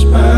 spell.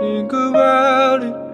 think about it.